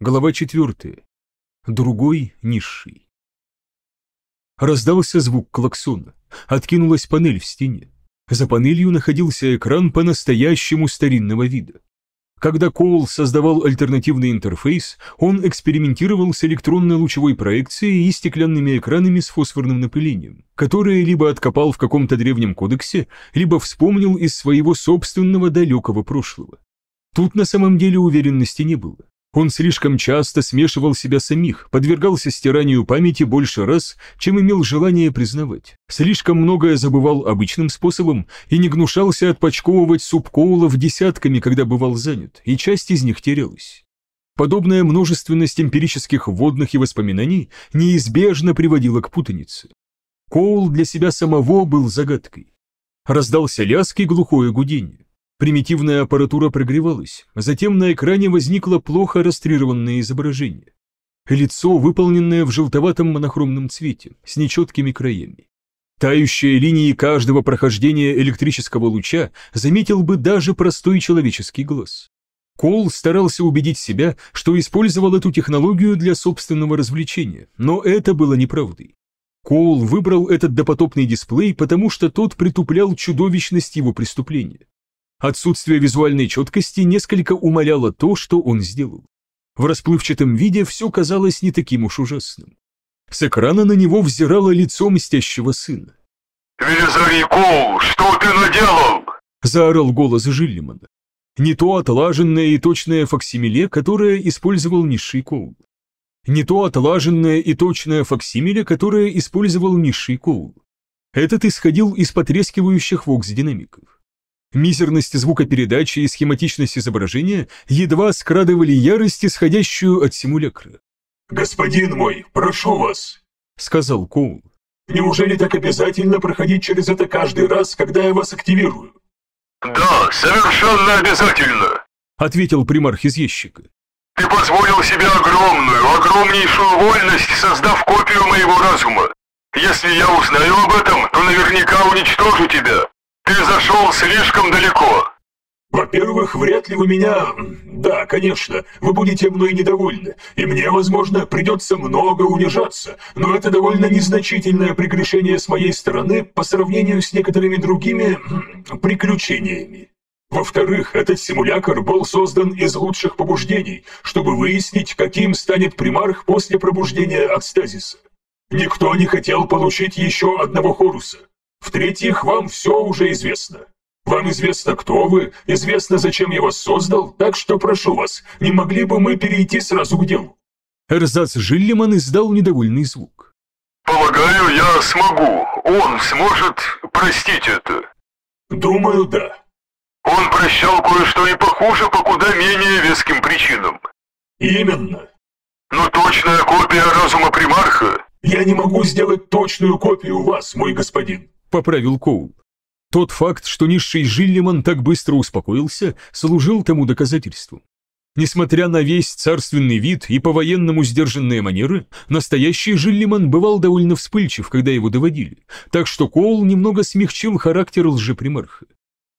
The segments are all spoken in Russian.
Глава 4. Другой низший. Раздался звук клаксона. Откинулась панель в стене. За панелью находился экран по-настоящему старинного вида. Когда Коул создавал альтернативный интерфейс, он экспериментировал с электронной лучевой проекцией и стеклянными экранами с фосфорным напылением, которые либо откопал в каком-то древнем кодексе, либо вспомнил из своего собственного далекого прошлого. Тут на самом деле уверенности не было. Он слишком часто смешивал себя самих, подвергался стиранию памяти больше раз, чем имел желание признавать. Слишком многое забывал обычным способом и не гнушался отпочковывать субкоулов десятками, когда бывал занят, и часть из них терялась. Подобная множественность эмпирических вводных и воспоминаний неизбежно приводила к путанице. Коул для себя самого был загадкой. Раздался лязг и глухое гудение. Примитивная аппаратура прогревалась, затем на экране возникло плохо растрированное изображение. Лицо, выполненное в желтоватом монохромном цвете, с нечеткими краями. Тающие линии каждого прохождения электрического луча заметил бы даже простой человеческий глаз. Кол старался убедить себя, что использовал эту технологию для собственного развлечения, но это было неправдой. Коул выбрал этот допотопный дисплей, потому что тот притуплял чудовищность его преступления. Отсутствие визуальной четкости несколько умаляло то, что он сделал. В расплывчатом виде все казалось не таким уж ужасным. С экрана на него взирало лицо мстящего сына. «Велизарий Коул, что ты наделал?» – заорал голос Жиллимана. Не то отлаженное и точное факсимиле, которое использовал низший Коул. Не то отлаженное и точное факсимиле, которое использовал низший Коул. Этот исходил из потрескивающих вокс-динамиков. Мизерность звукопередачи и схематичность изображения едва скрадывали ярость, исходящую от симулякра. «Господин мой, прошу вас», — сказал Коул. «Неужели так обязательно проходить через это каждый раз, когда я вас активирую?» «Да, совершенно обязательно», — ответил примарх из ящика. «Ты позволил себе огромную, огромнейшую вольность, создав копию моего разума. Если я узнаю об этом, то наверняка уничтожу тебя. Ты зашел слишком далеко. Во-первых, вряд ли вы меня... Да, конечно, вы будете мной недовольны, и мне, возможно, придется много унижаться, но это довольно незначительное прегрешение с моей стороны по сравнению с некоторыми другими... приключениями. Во-вторых, этот симулятор был создан из лучших побуждений, чтобы выяснить, каким станет примарх после пробуждения от стазиса. Никто не хотел получить еще одного Хоруса. В-третьих, вам все уже известно. Вам известно, кто вы, известно, зачем я вас создал, так что прошу вас, не могли бы мы перейти сразу к делу?» Эрзац Жиллиман издал недовольный звук. «Полагаю, я смогу. Он сможет простить это?» «Думаю, да». «Он прощал кое-что и похуже по куда менее веским причинам». «Именно». «Но точная копия разума примарха...» «Я не могу сделать точную копию вас, мой господин». — поправил Коул. Тот факт, что низший Жиллиман так быстро успокоился, служил тому доказательством. Несмотря на весь царственный вид и по-военному сдержанные манеры, настоящий Жиллиман бывал довольно вспыльчив, когда его доводили, так что Коул немного смягчил характер лжепримарха.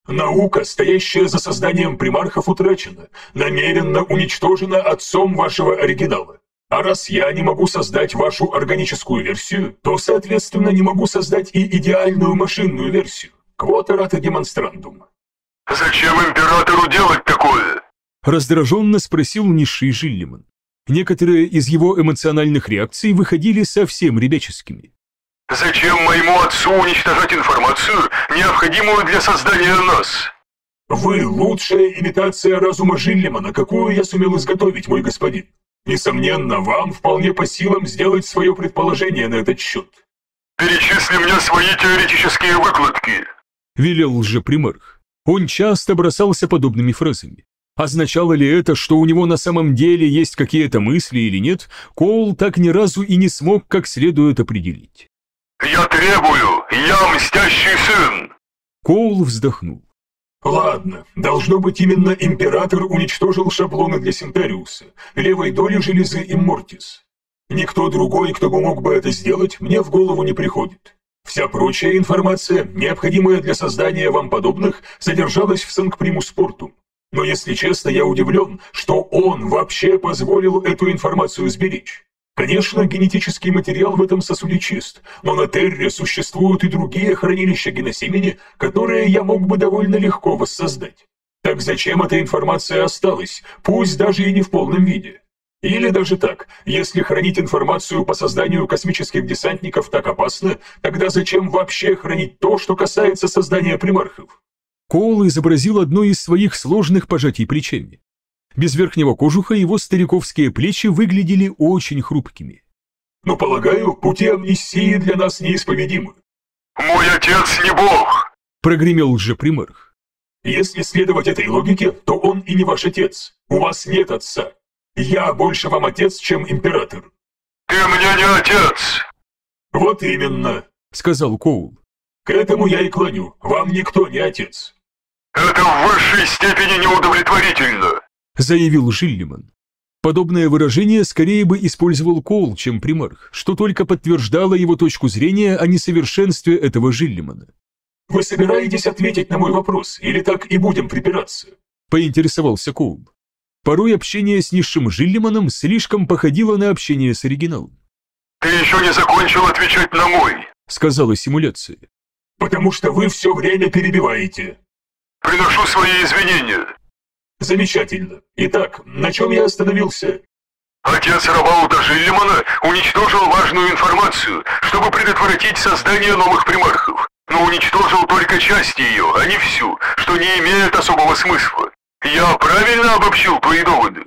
«Наука, стоящая за созданием примархов, утрачена, намеренно уничтожена отцом вашего оригинала. А раз я не могу создать вашу органическую версию, то, соответственно, не могу создать и идеальную машинную версию. Квотерата демонстрандум. «Зачем императору делать такое?» Раздраженно спросил низший Жиллиман. Некоторые из его эмоциональных реакций выходили совсем ребяческими. «Зачем моему отцу уничтожать информацию, необходимую для создания нас?» «Вы лучшая имитация разума Жиллимана, какую я сумел изготовить, мой господин. Несомненно, вам вполне по силам сделать свое предположение на этот счет. «Перечисли мне свои теоретические выкладки», — велел лжепримарх. Он часто бросался подобными фразами. Означало ли это, что у него на самом деле есть какие-то мысли или нет, Коул так ни разу и не смог как следует определить. «Я требую! Я мстящий сын!» Коул вздохнул. Ладно, должно быть именно император уничтожил шаблоны для Синтариуса, левой доли железы Иммортис. Никто другой, кто бы мог бы это сделать, мне в голову не приходит. Вся прочая информация, необходимая для создания вам подобных, содержалась в Санкпримус Портум. Но если честно, я удивлен, что он вообще позволил эту информацию сберечь. Конечно, генетический материал в этом сосуде чист, но на Терре существуют и другие хранилища геносемени, которые я мог бы довольно легко воссоздать. Так зачем эта информация осталась, пусть даже и не в полном виде? Или даже так, если хранить информацию по созданию космических десантников так опасно, тогда зачем вообще хранить то, что касается создания примархов? Коул изобразил одно из своих сложных пожатий плечами. Без верхнего кожуха его стариковские плечи выглядели очень хрупкими. Но, полагаю, пути амнистии для нас неисповедимы. Мой отец не бог! Прогремел же примарх. Если следовать этой логике, то он и не ваш отец. У вас нет отца. Я больше вам отец, чем император. Ты мне не отец! Вот именно, сказал Коул. К этому я и клоню. Вам никто не отец. Это в высшей степени неудовлетворительно, заявил Жиллиман. Подобное выражение скорее бы использовал Коул, чем примарх, что только подтверждало его точку зрения о несовершенстве этого Жиллимана. «Вы собираетесь ответить на мой вопрос, или так и будем припираться?» – поинтересовался Коул. Порой общение с низшим Жиллиманом слишком походило на общение с оригиналом. «Ты еще не закончил отвечать на мой», — сказала симуляция. «Потому что вы все время перебиваете». «Приношу свои извинения». «Замечательно. Итак, на чем я остановился?» Отец Раваута Жиллимана уничтожил важную информацию, чтобы предотвратить создание новых примархов, но уничтожил только часть ее, а не всю, что не имеет особого смысла. «Я правильно обобщил твои доводы?»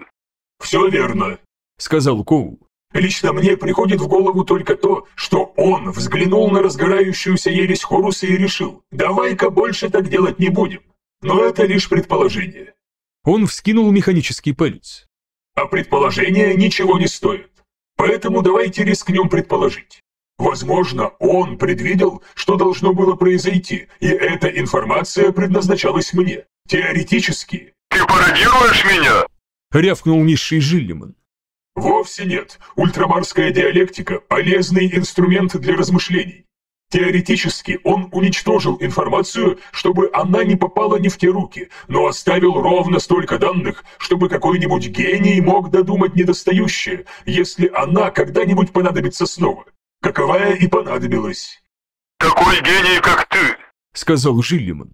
«Все верно», — сказал Коул. «Лично мне приходит в голову только то, что он взглянул на разгорающуюся ересь Хоруса и решил, давай-ка больше так делать не будем. Но это лишь предположение». Он вскинул механический палец. «А предположения ничего не стоят. Поэтому давайте рискнем предположить. Возможно, он предвидел, что должно было произойти, и эта информация предназначалась мне. Теоретически, «Ты пародируешь меня?» — рявкнул низший Жиллиман. «Вовсе нет. Ультрамарская диалектика – полезный инструмент для размышлений. Теоретически он уничтожил информацию, чтобы она не попала не в те руки, но оставил ровно столько данных, чтобы какой-нибудь гений мог додумать недостающее, если она когда-нибудь понадобится снова. Каковая и понадобилась. «Такой гений, как ты», — сказал Жиллиман.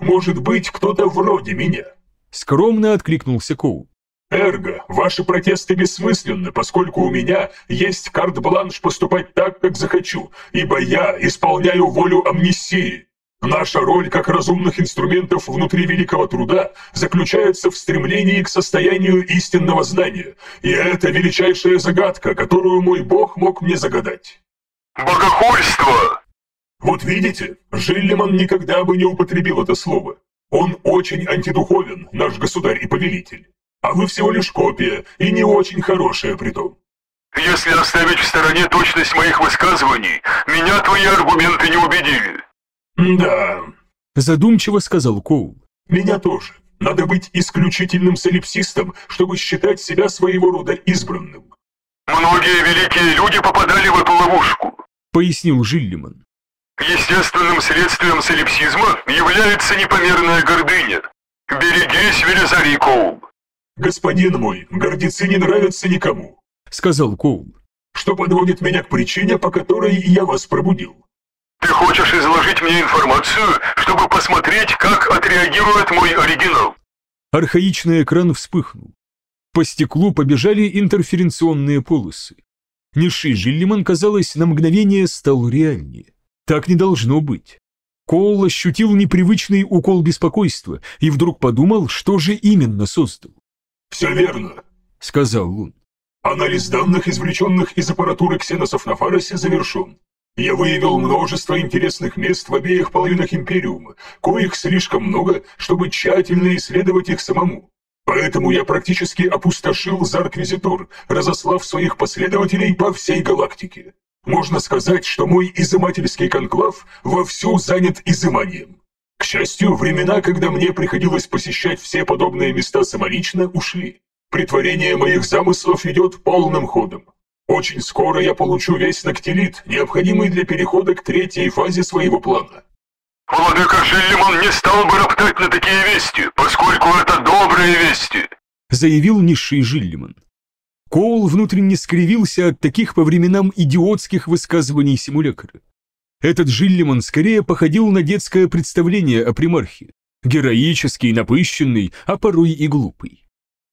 «Может быть, кто-то вроде меня». Скромно откликнулся Коу. «Эрго, ваши протесты бессмысленны, поскольку у меня есть карт-бланш поступать так, как захочу, ибо я исполняю волю амнистии. Наша роль как разумных инструментов внутри великого труда заключается в стремлении к состоянию истинного знания, и это величайшая загадка, которую мой бог мог мне загадать». «Богохульство!» «Вот видите, Жиллиман никогда бы не употребил это слово. Он очень антидуховен, наш государь и повелитель. А вы всего лишь копия, и не очень хорошая при том. Если оставить в стороне точность моих высказываний, меня твои аргументы не убедили. Да. Задумчиво сказал Коул. Меня тоже. Надо быть исключительным солипсистом, чтобы считать себя своего рода избранным. Многие великие люди попадали в эту ловушку, пояснил Жиллиман. Естественным следствием солипсизма является непомерная гордыня. Берегись, Велизарий Коул. Господин мой, гордецы не нравятся никому, сказал Коул. Что подводит меня к причине, по которой я вас пробудил. Ты хочешь изложить мне информацию, чтобы посмотреть, как отреагирует мой оригинал? Архаичный экран вспыхнул. По стеклу побежали интерференционные полосы. Низший Жиллиман, казалось, на мгновение стал реальнее. Так не должно быть. Коул ощутил непривычный укол беспокойства и вдруг подумал, что же именно создал. «Все верно», — сказал Лун. «Анализ данных, извлеченных из аппаратуры ксеносов на Фаросе, завершен. Я выявил множество интересных мест в обеих половинах Империума, коих слишком много, чтобы тщательно исследовать их самому. Поэтому я практически опустошил Зарквизитор, разослав своих последователей по всей галактике. Можно сказать, что мой изымательский конклав вовсю занят изыманием. К счастью, времена, когда мне приходилось посещать все подобные места самолично, ушли. Притворение моих замыслов идет полным ходом. Очень скоро я получу весь нактилит, необходимый для перехода к третьей фазе своего плана. Владыка Жиллиман не стал бы роптать на такие вести, поскольку это добрые вести, заявил низший Жиллиман. Коул внутренне скривился от таких по временам идиотских высказываний симулякра. Этот Жиллиман скорее походил на детское представление о примархе. Героический, напыщенный, а порой и глупый.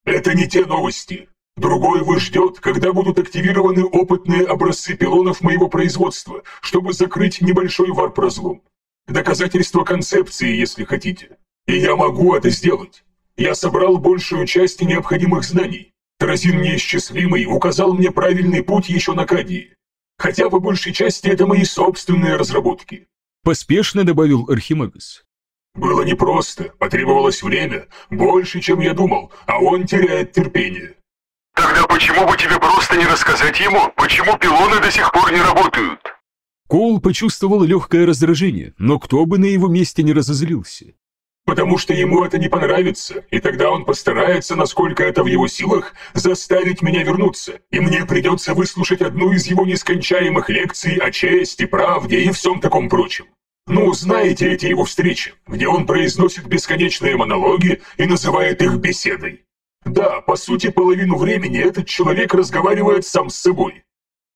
«Это не те новости. Другой вы ждет, когда будут активированы опытные образцы пилонов моего производства, чтобы закрыть небольшой варп-разлом. Доказательство концепции, если хотите. И я могу это сделать. Я собрал большую часть необходимых знаний. Таразин неисчислимый указал мне правильный путь еще на Кадии. Хотя по большей части это мои собственные разработки. Поспешно добавил Архимагас. Было непросто, потребовалось время, больше, чем я думал, а он теряет терпение. Тогда почему бы тебе просто не рассказать ему, почему пилоны до сих пор не работают? Коул почувствовал легкое раздражение, но кто бы на его месте не разозлился. Потому что ему это не понравится, и тогда он постарается, насколько это в его силах, заставить меня вернуться, и мне придется выслушать одну из его нескончаемых лекций о чести, правде и всем таком прочем. Ну, знаете эти его встречи, где он произносит бесконечные монологи и называет их беседой. Да, по сути, половину времени этот человек разговаривает сам с собой.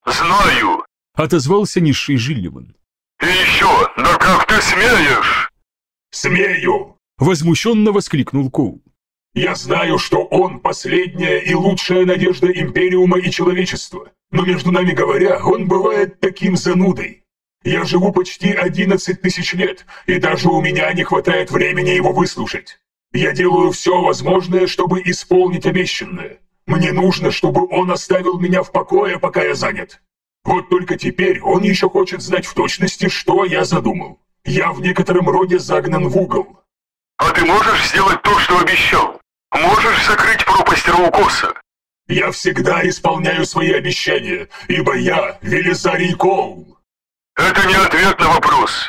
«Знаю», — отозвался низший Жильеван. «И еще, да как ты смеешь?» «Смею!» — возмущенно воскликнул Коул. «Я знаю, что он последняя и лучшая надежда Империума и человечества, но между нами говоря, он бывает таким занудой. Я живу почти 11 тысяч лет, и даже у меня не хватает времени его выслушать. Я делаю все возможное, чтобы исполнить обещанное. Мне нужно, чтобы он оставил меня в покое, пока я занят. Вот только теперь он еще хочет знать в точности, что я задумал. Я в некотором роде загнан в угол. А ты можешь сделать то, что обещал? Можешь закрыть пропасть Раукоса? Я всегда исполняю свои обещания, ибо я Велизарий Коул. Это не ответ на вопрос.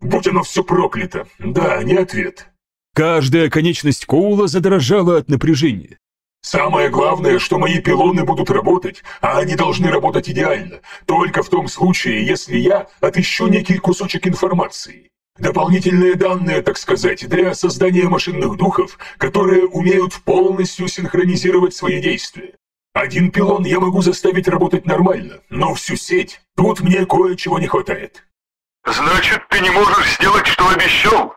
Будь оно все проклято. Да, не ответ. Каждая конечность Коула задрожала от напряжения. Самое главное, что мои пилоны будут работать, а они должны работать идеально, только в том случае, если я отыщу некий кусочек информации. Дополнительные данные, так сказать, для создания машинных духов, которые умеют полностью синхронизировать свои действия. Один пилон я могу заставить работать нормально, но всю сеть тут мне кое-чего не хватает. Значит, ты не можешь сделать, что обещал?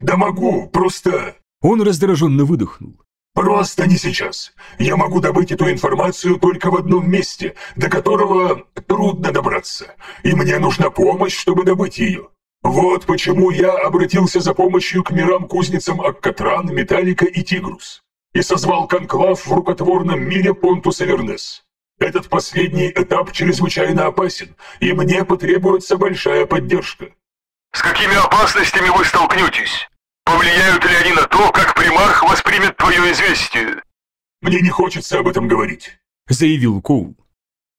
Да могу, просто... Он раздраженно выдохнул. Просто не сейчас. Я могу добыть эту информацию только в одном месте, до которого трудно добраться, и мне нужна помощь, чтобы добыть ее. Вот почему я обратился за помощью к мирам-кузницам Аккатран, Металлика и Тигрус и созвал конклав в рукотворном мире Понтус Эвернес. Этот последний этап чрезвычайно опасен, и мне потребуется большая поддержка. С какими опасностями вы столкнетесь? Повлияют ли они на то, как примарх воспримет твое известие? Мне не хочется об этом говорить, заявил Коул.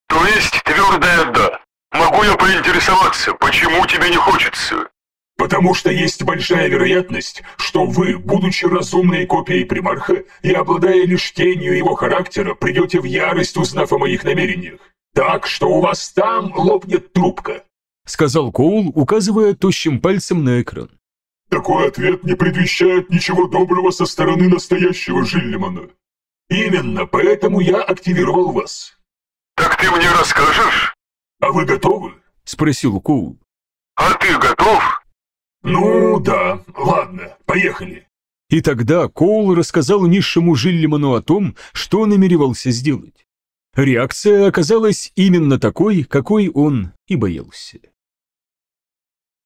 То есть твердое «да». Могу я поинтересоваться, почему тебе не хочется? Потому что есть большая вероятность, что вы, будучи разумной копией примарха и обладая лишь тенью его характера, придете в ярость, узнав о моих намерениях. Так что у вас там лопнет трубка», — сказал Коул, указывая тощим пальцем на экран. «Такой ответ не предвещает ничего доброго со стороны настоящего Жиллимана. Именно поэтому я активировал вас». «Так ты мне расскажешь?» «А вы готовы?» — спросил Коул. «А ты готов?» «Ну да, ладно, поехали». И тогда Коул рассказал низшему Жиллиману о том, что намеревался сделать. Реакция оказалась именно такой, какой он и боялся.